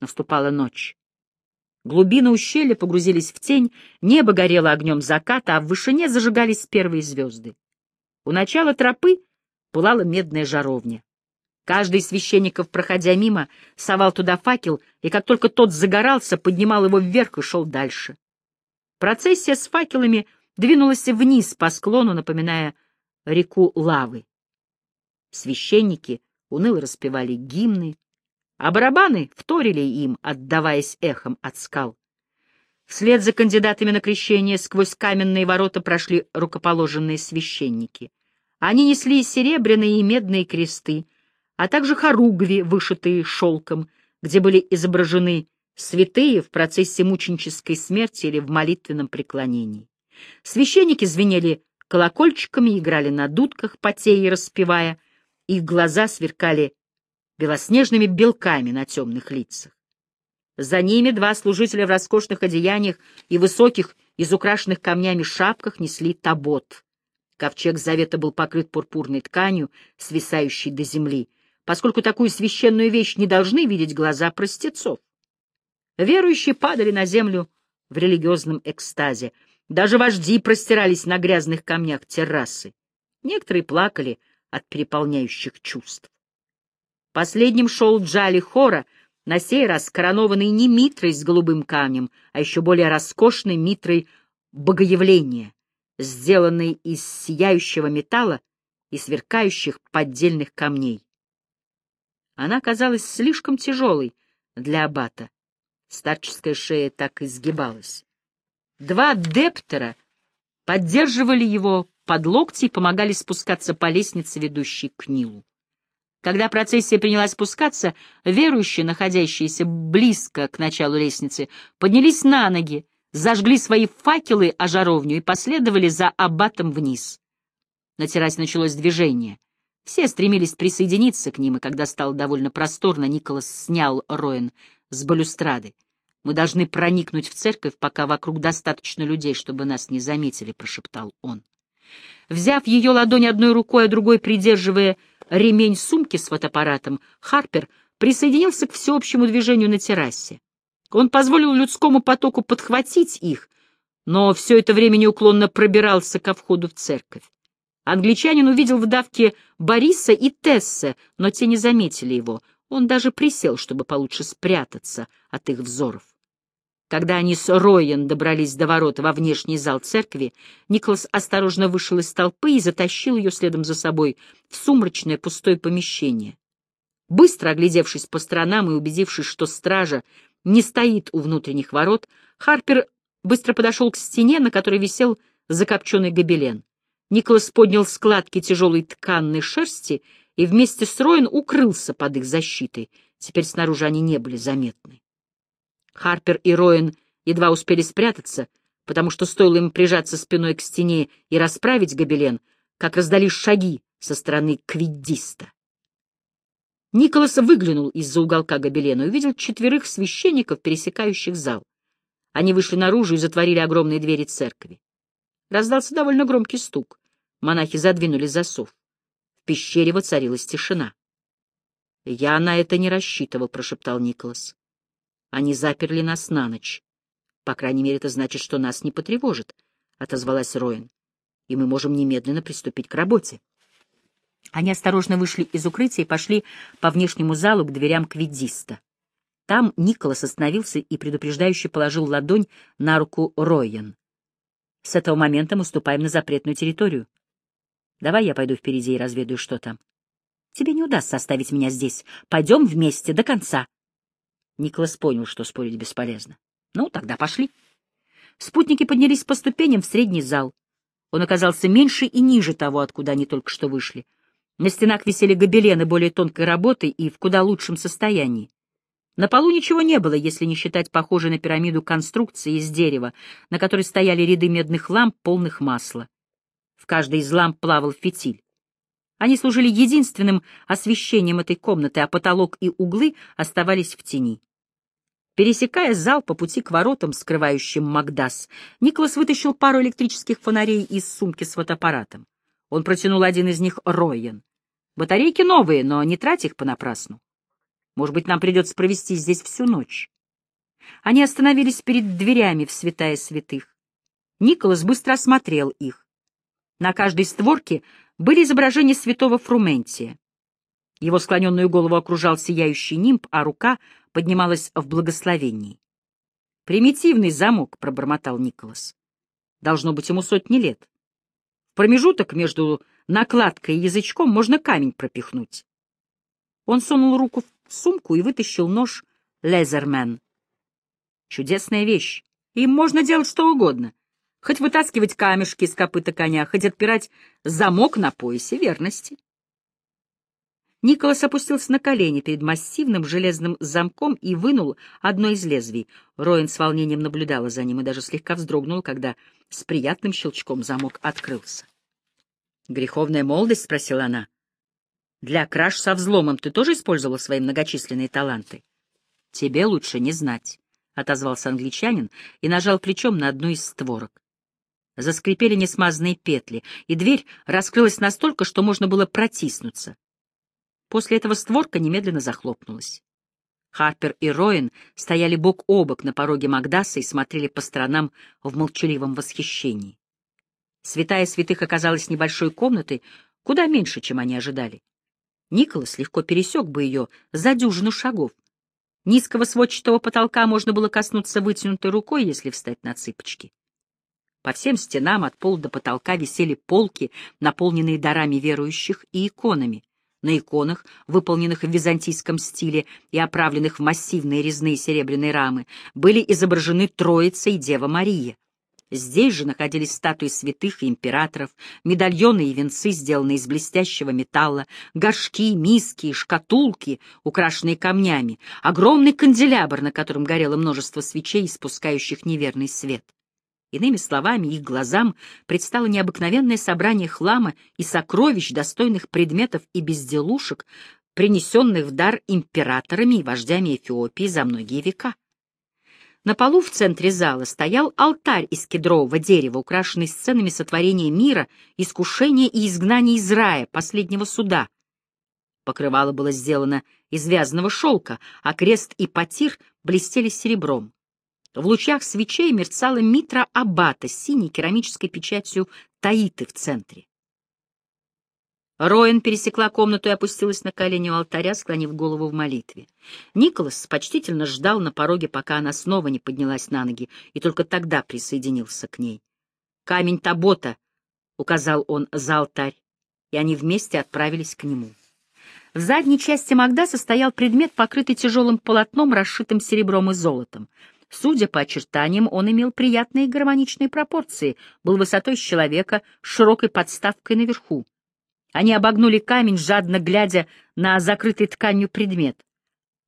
Наступала ночь. Глубины ущелья погрузились в тень, небо горело огнем заката, а в вышине зажигались первые звезды. У начала тропы пылала медная жаровня. Каждый из священников, проходя мимо, совал туда факел, и как только тот загорался, поднимал его вверх и шел дальше. Процессия с факелами двинулась вниз по склону, напоминая реку лавы. Священники уныло распевали гимны, а барабаны вторили им, отдаваясь эхом от скал. Вслед за кандидатами на крещение сквозь каменные ворота прошли рукоположенные священники. Они несли серебряные и медные кресты, а также хоругви, вышитые шелком, где были изображены святые в процессе мученической смерти или в молитвенном преклонении. Священники звенели колокольчиками, играли на дудках, потея и распевая, их глаза сверкали белоснежными белками на темных лицах. За ними два служителя в роскошных одеяниях и высоких, изукрашенных камнями шапках несли табот. Ковчег завета был покрыт пурпурной тканью, свисающей до земли, поскольку такую священную вещь не должны видеть глаза простецов. Верующие падали на землю в религиозном экстазе. Даже вожди простирались на грязных камнях террасы. Некоторые плакали от переполняющих чувств. Последним шел Джали Хора, на сей раз коронованный не митрой с голубым камнем, а еще более роскошной митрой богоявления, сделанной из сияющего металла и сверкающих поддельных камней. Она казалась слишком тяжелой для аббата. Старческая шея так изгибалась. Два дептера поддерживали его под локти и помогали спускаться по лестнице, ведущей к Нилу. Когда процессия принялась спускаться, верующие, находящиеся близко к началу лестницы, поднялись на ноги, зажгли свои факелы о жаровню и последовали за аббатом вниз. На террасе началось движение. Все стремились присоединиться к ним, и когда стало довольно просторно, Николас снял Роэн с балюстрады. «Мы должны проникнуть в церковь, пока вокруг достаточно людей, чтобы нас не заметили», — прошептал он. Взяв ее ладонь одной рукой, а другой придерживая ремень сумки с фотоаппаратом, Харпер присоединился к всеобщему движению на террасе. Он позволил людскому потоку подхватить их, но все это время неуклонно пробирался ко входу в церковь. Англичанин увидел в давке Бориса и Тесса, но те не заметили его. Он даже присел, чтобы получше спрятаться от их взоров. Когда они с Роен добрались до ворот во внешний зал церкви, Николас осторожно вышел из толпы и затащил ее следом за собой в сумрачное пустое помещение. Быстро оглядевшись по сторонам и убедившись, что стража не стоит у внутренних ворот, Харпер быстро подошел к стене, на которой висел закопченный гобелен. Николас поднял складки тяжелой тканной шерсти и вместе с Роин укрылся под их защитой. Теперь снаружи они не были заметны. Харпер и Роин едва успели спрятаться, потому что стоило им прижаться спиной к стене и расправить гобелен, как раздались шаги со стороны квиддиста. Николас выглянул из-за уголка гобелена и увидел четверых священников, пересекающих зал. Они вышли наружу и затворили огромные двери церкви. Раздался довольно громкий стук. Монахи задвинули засов. В пещере воцарилась тишина. «Я на это не рассчитывал», — прошептал Николас. Они заперли нас на ночь. По крайней мере, это значит, что нас не потревожит, — отозвалась Роин. И мы можем немедленно приступить к работе. Они осторожно вышли из укрытия и пошли по внешнему залу к дверям квидиста. Там Николас остановился и предупреждающе положил ладонь на руку Роен. «С этого момента мы ступаем на запретную территорию. Давай я пойду впереди и разведаю, что там. Тебе не удастся оставить меня здесь. Пойдем вместе до конца». Николас понял, что спорить бесполезно. Ну, тогда пошли. Спутники поднялись по ступеням в средний зал. Он оказался меньше и ниже того, откуда они только что вышли. На стенах висели гобелены более тонкой работы и в куда лучшем состоянии. На полу ничего не было, если не считать похожей на пирамиду конструкции из дерева, на которой стояли ряды медных ламп, полных масла. В каждой из ламп плавал фитиль. Они служили единственным освещением этой комнаты, а потолок и углы оставались в тени. Пересекая зал по пути к воротам, скрывающим Макдас, Николас вытащил пару электрических фонарей из сумки с фотоаппаратом. Он протянул один из них Ройен. «Батарейки новые, но не трать их понапрасну». Может быть, нам придется провести здесь всю ночь. Они остановились перед дверями в святая святых. Николас быстро осмотрел их. На каждой створке были изображения святого Фрументия. Его склоненную голову окружал сияющий нимб, а рука поднималась в благословении. «Примитивный замок», — пробормотал Николас. «Должно быть ему сотни лет. В промежуток между накладкой и язычком можно камень пропихнуть». Он сунул руку в сумку и вытащил нож «Лезермен». Чудесная вещь. Им можно делать что угодно. Хоть вытаскивать камешки из копыта коня, хоть отпирать замок на поясе верности. Николас опустился на колени перед массивным железным замком и вынул одно из лезвий. Роин с волнением наблюдала за ним и даже слегка вздрогнул, когда с приятным щелчком замок открылся. «Греховная молодость?» — спросила она. «Для краж со взломом ты тоже использовала свои многочисленные таланты?» «Тебе лучше не знать», — отозвался англичанин и нажал плечом на одну из створок. Заскрипели несмазанные петли, и дверь раскрылась настолько, что можно было протиснуться. После этого створка немедленно захлопнулась. Харпер и Роин стояли бок о бок на пороге Магдаса и смотрели по сторонам в молчаливом восхищении. Святая святых оказалась небольшой комнатой, куда меньше, чем они ожидали. Николас легко пересек бы ее за дюжину шагов. Низкого сводчатого потолка можно было коснуться вытянутой рукой, если встать на цыпочки. По всем стенам от пола до потолка висели полки, наполненные дарами верующих и иконами. На иконах, выполненных в византийском стиле и оправленных в массивные резные серебряные рамы, были изображены Троица и Дева Мария. Здесь же находились статуи святых и императоров, медальоны и венцы, сделанные из блестящего металла, горшки, миски и шкатулки, украшенные камнями, огромный канделябр, на котором горело множество свечей, испускающих неверный свет. Иными словами, их глазам предстало необыкновенное собрание хлама и сокровищ, достойных предметов и безделушек, принесенных в дар императорами и вождями Эфиопии за многие века. На полу в центре зала стоял алтарь из кедрового дерева, украшенный сценами сотворения мира, искушения и изгнания из рая, последнего суда. Покрывало было сделано из вязаного шелка, а крест и потир блестели серебром. В лучах свечей мерцала митра аббата с синей керамической печатью Таиты в центре. Роэн пересекла комнату и опустилась на колени у алтаря, склонив голову в молитве. Николас почтительно ждал на пороге, пока она снова не поднялась на ноги, и только тогда присоединился к ней. «Камень Табота», — указал он за алтарь, и они вместе отправились к нему. В задней части Магда стоял предмет, покрытый тяжелым полотном, расшитым серебром и золотом. Судя по очертаниям, он имел приятные гармоничные пропорции, был высотой с человека, с широкой подставкой наверху. Они обогнули камень, жадно глядя на закрытый тканью предмет.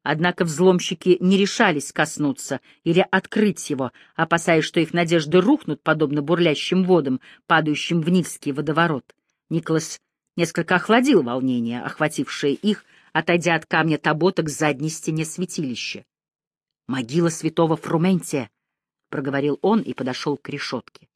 Однако взломщики не решались коснуться или открыть его, опасаясь, что их надежды рухнут, подобно бурлящим водам, падающим в Нильский водоворот. Николас несколько охладил волнение, охватившее их, отойдя от камня Табота к задней стене святилища. «Могила святого Фрументия», — проговорил он и подошел к решетке.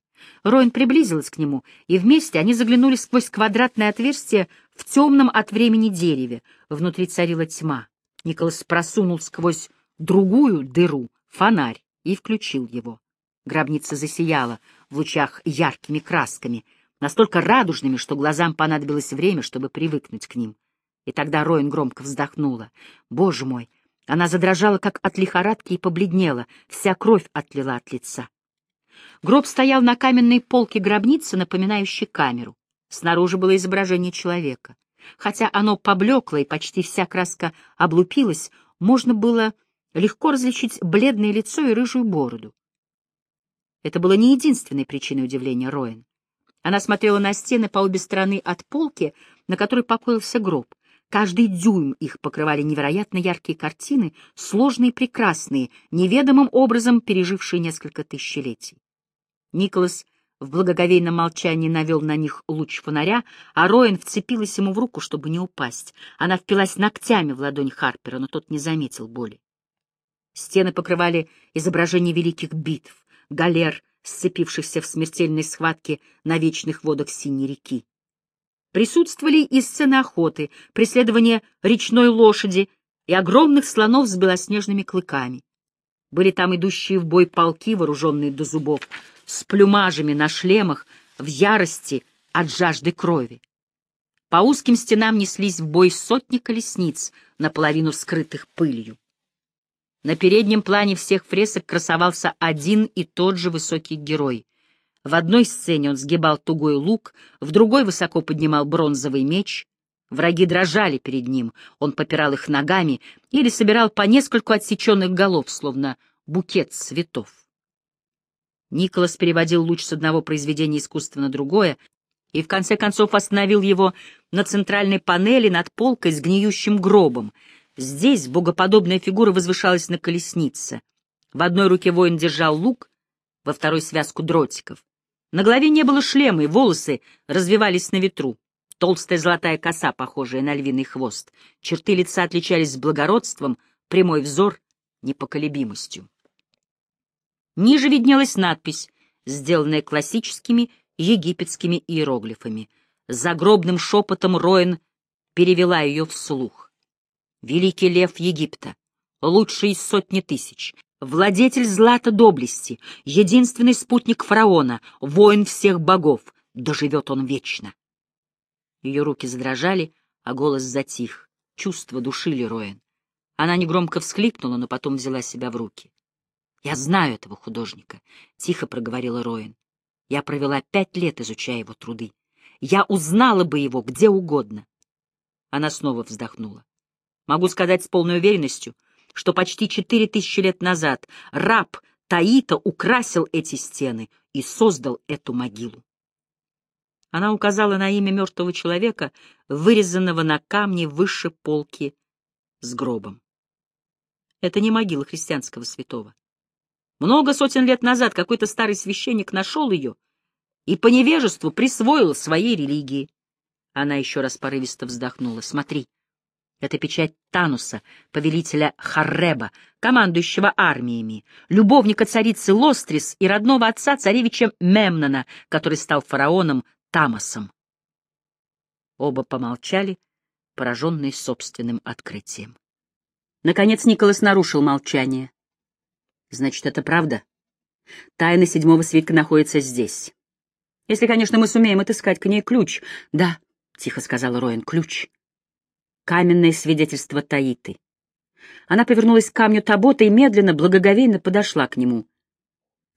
Роин приблизилась к нему, и вместе они заглянули сквозь квадратное отверстие в темном от времени дереве. Внутри царила тьма. Николас просунул сквозь другую дыру фонарь и включил его. Гробница засияла в лучах яркими красками, настолько радужными, что глазам понадобилось время, чтобы привыкнуть к ним. И тогда Роин громко вздохнула. «Боже мой!» Она задрожала, как от лихорадки, и побледнела, вся кровь отлила от лица. Гроб стоял на каменной полке гробницы, напоминающей камеру. Снаружи было изображение человека. Хотя оно поблекло и почти вся краска облупилась, можно было легко различить бледное лицо и рыжую бороду. Это было не единственной причиной удивления Роэн. Она смотрела на стены по обе стороны от полки, на которой покоился гроб. Каждый дюйм их покрывали невероятно яркие картины, сложные и прекрасные, неведомым образом пережившие несколько тысячелетий. Николас в благоговейном молчании навел на них луч фонаря, а Роин вцепилась ему в руку, чтобы не упасть. Она впилась ногтями в ладонь Харпера, но тот не заметил боли. Стены покрывали изображения великих битв, галер, сцепившихся в смертельной схватке на вечных водах Синей реки. Присутствовали и сцены охоты, преследование речной лошади, и огромных слонов с белоснежными клыками. Были там идущие в бой полки, вооруженные до зубов, с плюмажами на шлемах, в ярости от жажды крови. По узким стенам неслись в бой сотни колесниц, наполовину скрытых пылью. На переднем плане всех фресок красовался один и тот же высокий герой. В одной сцене он сгибал тугой лук, в другой высоко поднимал бронзовый меч. Враги дрожали перед ним, он попирал их ногами или собирал по нескольку отсеченных голов, словно букет цветов. Николас переводил луч с одного произведения искусства на другое и в конце концов остановил его на центральной панели над полкой с гниющим гробом. Здесь богоподобная фигура возвышалась на колеснице. В одной руке воин держал лук, во второй — связку дротиков. На голове не было шлема, и волосы развивались на ветру. Толстая золотая коса, похожая на львиный хвост. Черты лица отличались благородством, прямой взор — непоколебимостью. Ниже виднелась надпись, сделанная классическими египетскими иероглифами. Загробным шепотом Роин перевела ее вслух. «Великий лев Египта, лучший из сотни тысяч, Владетель злата доблести, единственный спутник фараона, воин всех богов, доживет он вечно. Ее руки задрожали, а голос затих. Чувства душили Роэн. Она негромко всхлипнула, но потом взяла себя в руки. «Я знаю этого художника», — тихо проговорила Роэн. «Я провела пять лет, изучая его труды. Я узнала бы его где угодно». Она снова вздохнула. «Могу сказать с полной уверенностью, что почти четыре тысячи лет назад раб Таита украсил эти стены и создал эту могилу. Она указала на имя мертвого человека, вырезанного на камне выше полки с гробом. Это не могила христианского святого. Много сотен лет назад какой-то старый священник нашел ее и по невежеству присвоил своей религии. Она еще раз порывисто вздохнула. «Смотри, это печать Тануса, повелителя Харреба, командующего армиями, любовника царицы Лострис и родного отца царевича Мемнона, который стал фараоном Тамосом. Оба помолчали, пораженные собственным открытием. Наконец Николас нарушил молчание. «Значит, это правда? Тайна седьмого свитка находится здесь. Если, конечно, мы сумеем отыскать к ней ключ. Да, — тихо сказала Роин, — ключ каменное свидетельство Таиты. Она повернулась к камню Табота и медленно, благоговейно подошла к нему.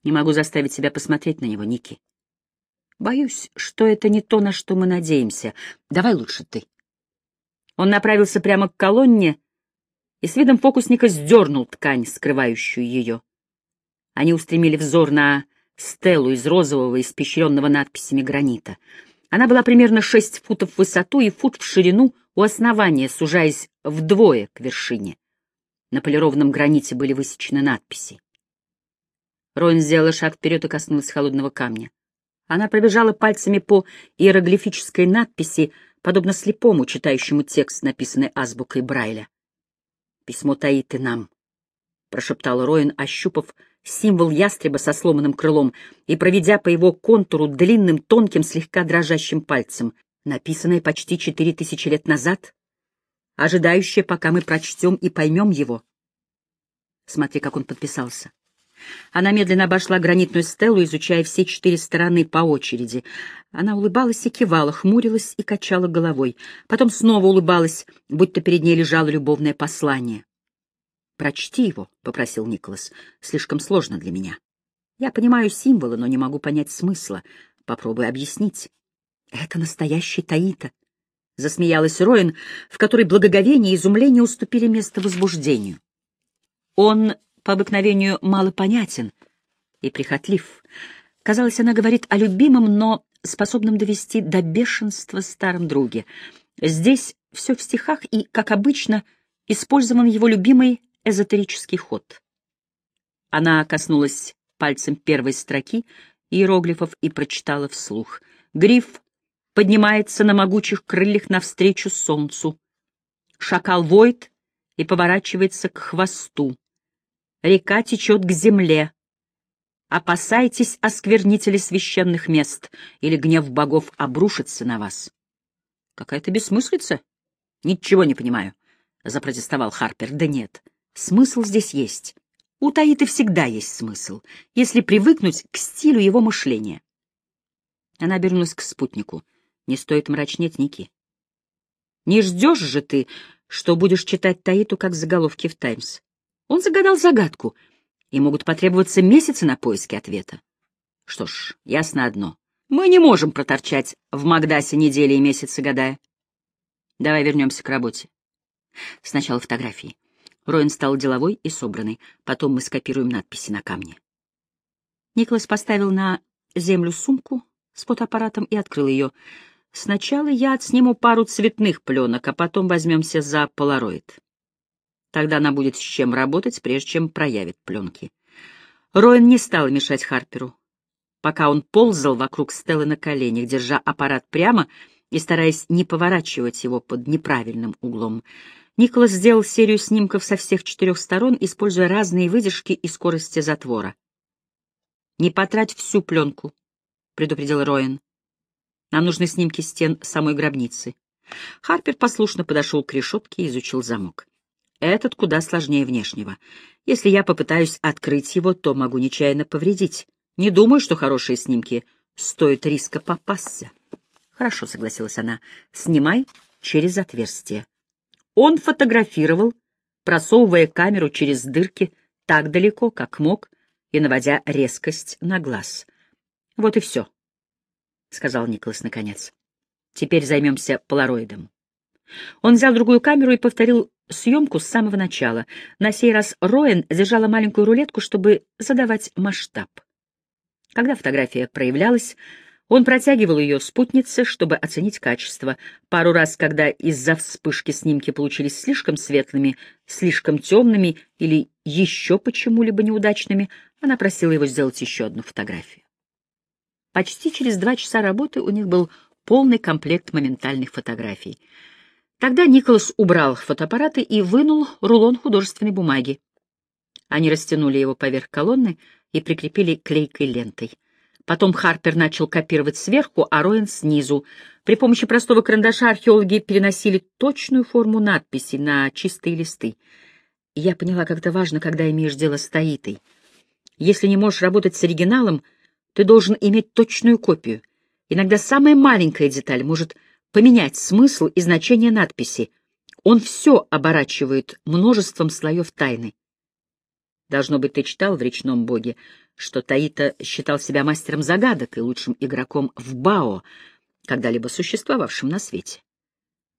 Не могу заставить себя посмотреть на него, Ники. Боюсь, что это не то, на что мы надеемся. Давай лучше ты. Он направился прямо к колонне и с видом фокусника сдернул ткань, скрывающую ее. Они устремили взор на стелу из розового, испещренного надписями гранита. Она была примерно шесть футов в высоту и фут в ширину, у основания, сужаясь вдвое к вершине. На полированном граните были высечены надписи. Роин сделала шаг вперед и коснулась холодного камня. Она пробежала пальцами по иероглифической надписи, подобно слепому, читающему текст, написанный азбукой Брайля. «Письмо таит и нам», — прошептал Роин, ощупав символ ястреба со сломанным крылом и проведя по его контуру длинным, тонким, слегка дрожащим пальцем написанное почти четыре тысячи лет назад, ожидающее, пока мы прочтем и поймем его. Смотри, как он подписался. Она медленно обошла гранитную стелу, изучая все четыре стороны по очереди. Она улыбалась и кивала, хмурилась и качала головой. Потом снова улыбалась, будто перед ней лежало любовное послание. «Прочти его», — попросил Николас. «Слишком сложно для меня. Я понимаю символы, но не могу понять смысла. Попробуй объяснить». Это настоящий Таита, — засмеялась Роин, в которой благоговение и изумление уступили место возбуждению. Он по обыкновению малопонятен и прихотлив. Казалось, она говорит о любимом, но способном довести до бешенства старом друге. Здесь все в стихах и, как обычно, использован его любимый эзотерический ход. Она коснулась пальцем первой строки иероглифов и прочитала вслух. Гриф поднимается на могучих крыльях навстречу солнцу. Шакал воет и поворачивается к хвосту. Река течет к земле. Опасайтесь осквернители священных мест, или гнев богов обрушится на вас. Какая-то бессмыслица. Ничего не понимаю. запротестовал Харпер. Да нет, смысл здесь есть. У Таиты всегда есть смысл, если привыкнуть к стилю его мышления. Она обернулась к спутнику. Не стоит мрачнеть, Ники. Не ждешь же ты, что будешь читать Таиту как заголовки в «Таймс». Он загадал загадку, и могут потребоваться месяцы на поиски ответа. Что ж, ясно одно. Мы не можем проторчать в Магдасе недели и месяцы, гадая. Давай вернемся к работе. Сначала фотографии. Роин стал деловой и собранный. Потом мы скопируем надписи на камне. Николас поставил на землю сумку с фотоаппаратом и открыл ее. Сначала я отсниму пару цветных пленок, а потом возьмемся за полароид. Тогда она будет с чем работать, прежде чем проявит пленки. Роин не стал мешать Харперу. Пока он ползал вокруг Стеллы на коленях, держа аппарат прямо и стараясь не поворачивать его под неправильным углом, Николас сделал серию снимков со всех четырех сторон, используя разные выдержки и скорости затвора. «Не потрать всю пленку», — предупредил Роин. Нам нужны снимки стен самой гробницы. Харпер послушно подошел к решетке и изучил замок. Этот куда сложнее внешнего. Если я попытаюсь открыть его, то могу нечаянно повредить. Не думаю, что хорошие снимки стоят риска попасться. Хорошо, согласилась она. Снимай через отверстие. Он фотографировал, просовывая камеру через дырки так далеко, как мог, и наводя резкость на глаз. Вот и все. — сказал Николас наконец. «Теперь займемся полароидом». Он взял другую камеру и повторил съемку с самого начала. На сей раз Роэн держала маленькую рулетку, чтобы задавать масштаб. Когда фотография проявлялась, он протягивал ее спутнице, чтобы оценить качество. Пару раз, когда из-за вспышки снимки получились слишком светлыми, слишком темными или еще почему-либо неудачными, она просила его сделать еще одну фотографию. Почти через два часа работы у них был полный комплект моментальных фотографий. Тогда Николас убрал фотоаппараты и вынул рулон художественной бумаги. Они растянули его поверх колонны и прикрепили клейкой лентой. Потом Харпер начал копировать сверху, а Роэн снизу. При помощи простого карандаша археологи переносили точную форму надписи на чистые листы. Я поняла, как это важно, когда имеешь дело с Таитой. Если не можешь работать с оригиналом — ты должен иметь точную копию. Иногда самая маленькая деталь может поменять смысл и значение надписи. Он все оборачивает множеством слоев тайны. Должно быть, ты читал в «Речном боге», что Таита считал себя мастером загадок и лучшим игроком в Бао, когда-либо существовавшим на свете.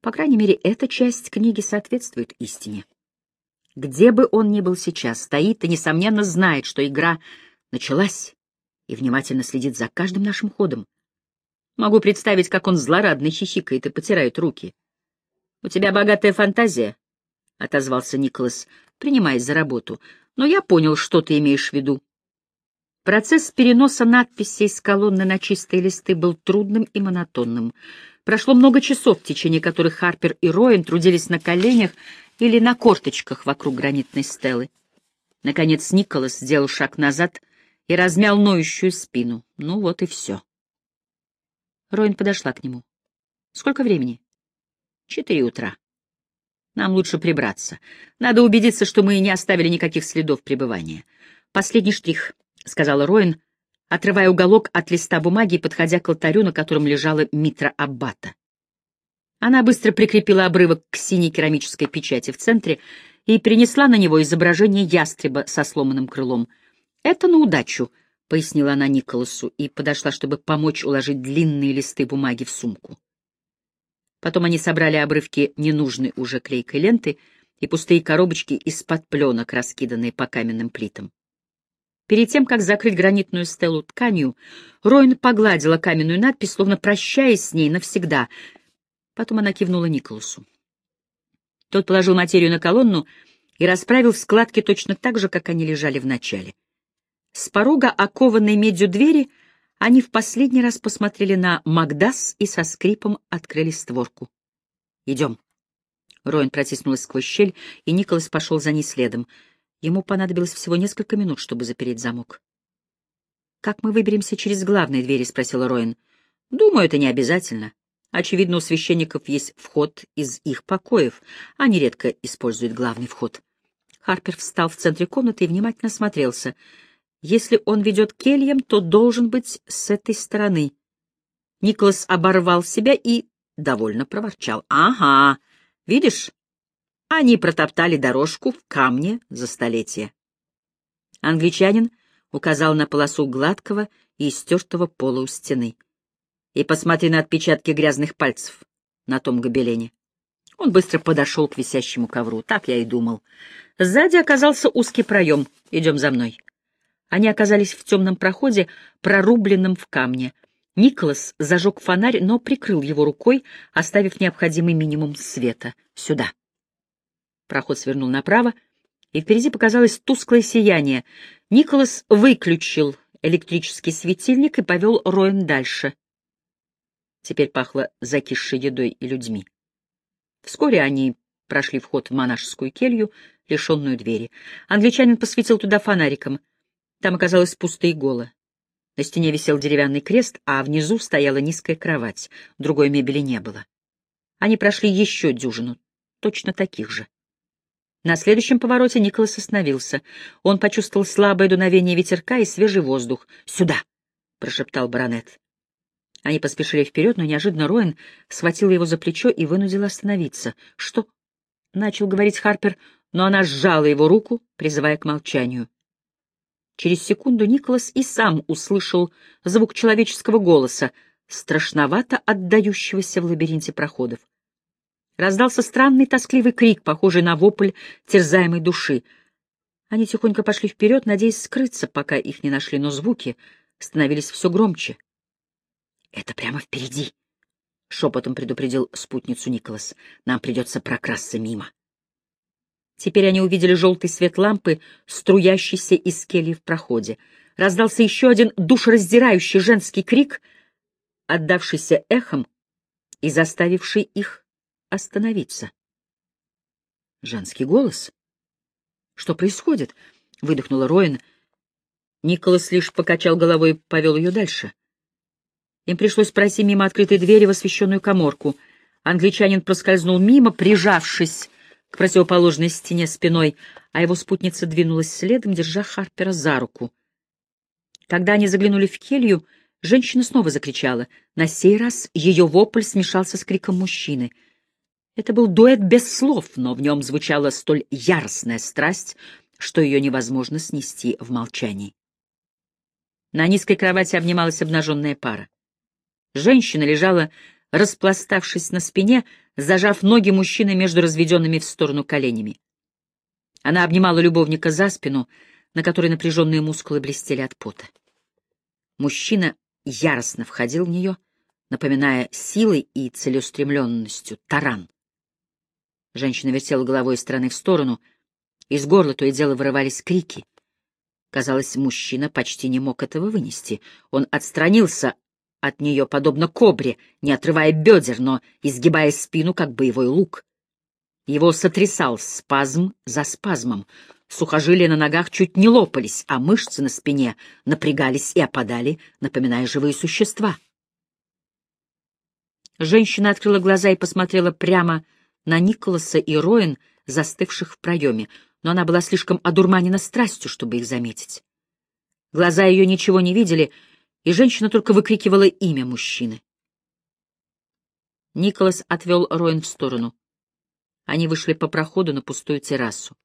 По крайней мере, эта часть книги соответствует истине. Где бы он ни был сейчас, Таита, несомненно, знает, что игра началась, и внимательно следит за каждым нашим ходом. Могу представить, как он злорадно хихикает и потирает руки. — У тебя богатая фантазия, — отозвался Николас, принимаясь за работу, — но я понял, что ты имеешь в виду. Процесс переноса надписей с колонны на чистые листы был трудным и монотонным. Прошло много часов, в течение которых Харпер и Роин трудились на коленях или на корточках вокруг гранитной стелы. Наконец Николас сделал шаг назад — и размял ноющую спину. Ну вот и все. Роин подошла к нему. «Сколько времени?» «Четыре утра. Нам лучше прибраться. Надо убедиться, что мы не оставили никаких следов пребывания. Последний штрих», — сказала Роин, отрывая уголок от листа бумаги и подходя к алтарю, на котором лежала митра Аббата. Она быстро прикрепила обрывок к синей керамической печати в центре и принесла на него изображение ястреба со сломанным крылом — «Это на удачу», — пояснила она Николасу и подошла, чтобы помочь уложить длинные листы бумаги в сумку. Потом они собрали обрывки ненужной уже клейкой ленты и пустые коробочки из-под пленок, раскиданные по каменным плитам. Перед тем, как закрыть гранитную стелу тканью, Роин погладила каменную надпись, словно прощаясь с ней навсегда. Потом она кивнула Николасу. Тот положил материю на колонну и расправил складки точно так же, как они лежали в начале. С порога окованной медью двери они в последний раз посмотрели на Магдас и со скрипом открыли створку. «Идем». Роин протиснулась сквозь щель, и Николас пошел за ней следом. Ему понадобилось всего несколько минут, чтобы запереть замок. «Как мы выберемся через главные двери?» — спросил Роин. «Думаю, это не обязательно. Очевидно, у священников есть вход из их покоев. Они редко используют главный вход. Харпер встал в центре комнаты и внимательно смотрелся. Если он ведет кельям, то должен быть с этой стороны. Николас оборвал себя и довольно проворчал. «Ага, видишь, они протоптали дорожку в камне за столетие». Англичанин указал на полосу гладкого и истертого пола у стены. «И посмотри на отпечатки грязных пальцев на том гобелене». Он быстро подошел к висящему ковру. Так я и думал. Сзади оказался узкий проем. Идем за мной. Они оказались в темном проходе, прорубленном в камне. Николас зажег фонарь, но прикрыл его рукой, оставив необходимый минимум света. Сюда. Проход свернул направо, и впереди показалось тусклое сияние. Николас выключил электрический светильник и повел Роэн дальше. Теперь пахло закисшей едой и людьми. Вскоре они прошли вход в монашескую келью, лишенную двери. Англичанин посветил туда фонариком. Там оказалось пусто и голо. На стене висел деревянный крест, а внизу стояла низкая кровать. Другой мебели не было. Они прошли еще дюжину, точно таких же. На следующем повороте Николас остановился. Он почувствовал слабое дуновение ветерка и свежий воздух. «Сюда!» — прошептал баронет. Они поспешили вперед, но неожиданно Роэн схватила его за плечо и вынудила остановиться. «Что?» — начал говорить Харпер, но она сжала его руку, призывая к молчанию. Через секунду Николас и сам услышал звук человеческого голоса, страшновато отдающегося в лабиринте проходов. Раздался странный тоскливый крик, похожий на вопль терзаемой души. Они тихонько пошли вперед, надеясь скрыться, пока их не нашли, но звуки становились все громче. Это прямо впереди, — шепотом предупредил спутницу Николас. Нам придется прокрасться мимо. Теперь они увидели желтый свет лампы, струящийся из кельи в проходе. Раздался еще один душераздирающий женский крик, отдавшийся эхом и заставивший их остановиться. Женский голос. «Что происходит?» — выдохнула Роин. Николас лишь покачал головой и повел ее дальше. Им пришлось пройти мимо открытой двери в освещенную коморку. Англичанин проскользнул мимо, прижавшись к противоположной стене спиной, а его спутница двинулась следом, держа Харпера за руку. Когда они заглянули в келью, женщина снова закричала. На сей раз ее вопль смешался с криком мужчины. Это был дуэт без слов, но в нем звучала столь яростная страсть, что ее невозможно снести в молчании. На низкой кровати обнималась обнаженная пара. Женщина лежала, распластавшись на спине, зажав ноги мужчины между разведенными в сторону коленями. Она обнимала любовника за спину, на которой напряженные мускулы блестели от пота. Мужчина яростно входил в нее, напоминая силой и целеустремленностью таран. Женщина вертела головой из стороны в сторону, из горла то и дело вырывались крики. Казалось, мужчина почти не мог этого вынести. Он отстранился от нее, подобно кобре, не отрывая бедер, но изгибая спину, как боевой лук. Его сотрясал спазм за спазмом. Сухожилия на ногах чуть не лопались, а мышцы на спине напрягались и опадали, напоминая живые существа. Женщина открыла глаза и посмотрела прямо на Николаса и Роин, застывших в проеме, но она была слишком одурманена страстью, чтобы их заметить. Глаза ее ничего не видели, и женщина только выкрикивала имя мужчины. Николас отвел Роин в сторону. Они вышли по проходу на пустую террасу.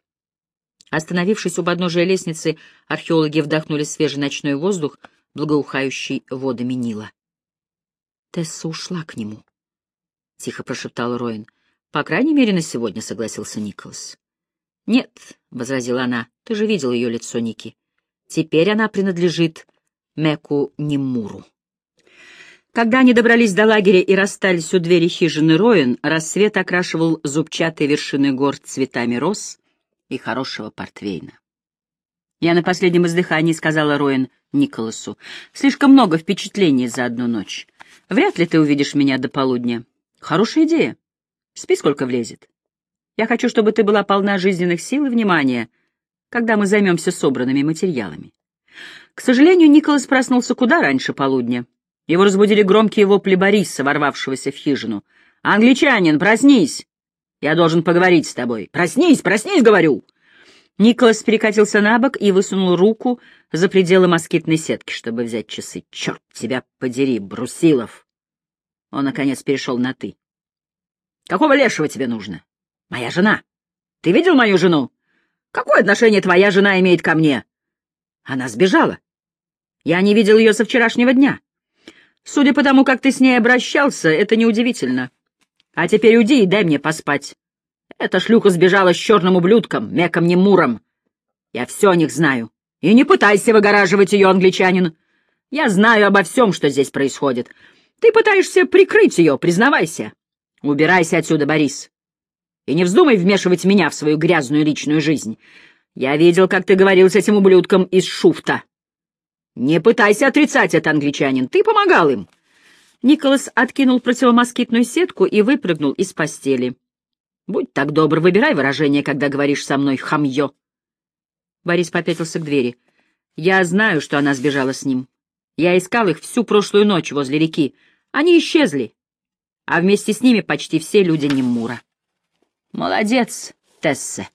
Остановившись у подножия лестницы, археологи вдохнули свежий ночной воздух, благоухающий водами Нила. Тесса ушла к нему, — тихо прошептал Роин. — По крайней мере, на сегодня, — согласился Николас. — Нет, — возразила она, — ты же видел ее лицо, Ники. Теперь она принадлежит Меку Нимуру. Когда они добрались до лагеря и расстались у двери хижины Роин, рассвет окрашивал зубчатые вершины гор цветами роз и хорошего портвейна. «Я на последнем издыхании», — сказала Роин Николасу. «Слишком много впечатлений за одну ночь. Вряд ли ты увидишь меня до полудня. Хорошая идея. Спи, сколько влезет. Я хочу, чтобы ты была полна жизненных сил и внимания, когда мы займемся собранными материалами». К сожалению, Николас проснулся куда раньше полудня. Его разбудили громкие вопли Бориса, ворвавшегося в хижину. «Англичанин, проснись! Я должен поговорить с тобой. Проснись, проснись, говорю!» Николас перекатился на бок и высунул руку за пределы москитной сетки, чтобы взять часы. «Черт тебя подери, Брусилов!» Он, наконец, перешел на «ты». «Какого лешего тебе нужно?» «Моя жена. Ты видел мою жену? Какое отношение твоя жена имеет ко мне?» «Она сбежала. Я не видел ее со вчерашнего дня. Судя по тому, как ты с ней обращался, это неудивительно. А теперь уйди и дай мне поспать. Эта шлюха сбежала с черным ублюдком, Меком Немуром. Я все о них знаю. И не пытайся выгораживать ее, англичанин. Я знаю обо всем, что здесь происходит. Ты пытаешься прикрыть ее, признавайся. Убирайся отсюда, Борис. И не вздумай вмешивать меня в свою грязную личную жизнь. Я видел, как ты говорил с этим ублюдком из Шуфта. Не пытайся отрицать это, англичанин. Ты помогал им. Николас откинул противомоскитную сетку и выпрыгнул из постели. Будь так добр, выбирай выражение, когда говоришь со мной «хамье». Борис попятился к двери. Я знаю, что она сбежала с ним. Я искал их всю прошлую ночь возле реки. Они исчезли. А вместе с ними почти все люди Немура. Молодец, Тессе.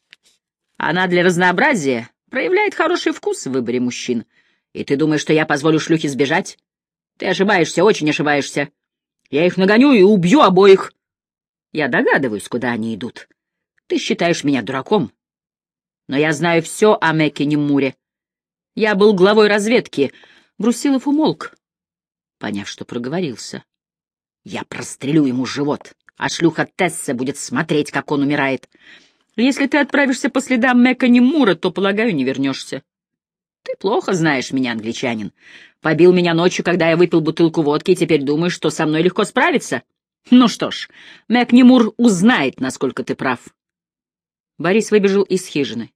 Она для разнообразия проявляет хороший вкус в выборе мужчин. И ты думаешь, что я позволю шлюхе сбежать? Ты ошибаешься, очень ошибаешься. Я их нагоню и убью обоих. Я догадываюсь, куда они идут. Ты считаешь меня дураком. Но я знаю все о Меккине Муре. Я был главой разведки. Брусилов умолк, поняв, что проговорился. Я прострелю ему живот, а шлюха Тесса будет смотреть, как он умирает. Если ты отправишься по следам Меккани Мура, то, полагаю, не вернешься. Ты плохо знаешь меня, англичанин. Побил меня ночью, когда я выпил бутылку водки, и теперь думаешь, что со мной легко справиться? Ну что ж, Мэг Немур узнает, насколько ты прав. Борис выбежал из хижины.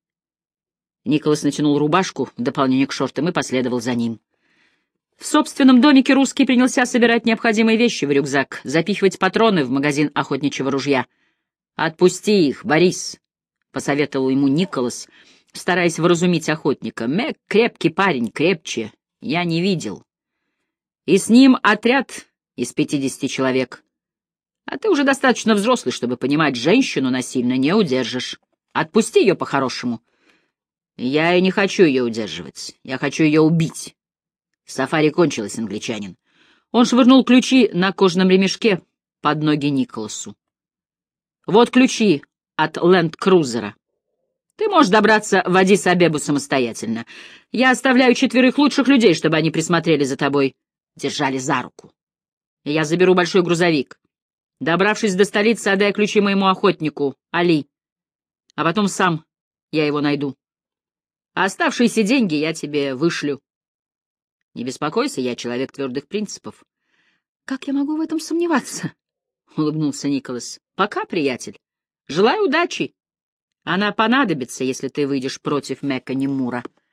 Николас натянул рубашку в дополнение к шортам и последовал за ним. В собственном домике русский принялся собирать необходимые вещи в рюкзак, запихивать патроны в магазин охотничьего ружья. «Отпусти их, Борис», — посоветовал ему Николас, — стараясь вразумить охотника. Мэг крепкий парень, крепче. Я не видел. И с ним отряд из пятидесяти человек. А ты уже достаточно взрослый, чтобы понимать, женщину насильно не удержишь. Отпусти ее по-хорошему. Я и не хочу ее удерживать. Я хочу ее убить. Сафари кончилось, англичанин. Он швырнул ключи на кожаном ремешке под ноги Николасу. Вот ключи от ленд-крузера. Ты можешь добраться в Адис-Абебу самостоятельно. Я оставляю четверых лучших людей, чтобы они присмотрели за тобой. Держали за руку. Я заберу большой грузовик. Добравшись до столицы, отдай ключи моему охотнику, Али. А потом сам я его найду. А оставшиеся деньги я тебе вышлю. Не беспокойся, я человек твердых принципов. — Как я могу в этом сомневаться? — улыбнулся Николас. — Пока, приятель. Желаю удачи. Она понадобится, если ты выйдешь против Мека Немура. —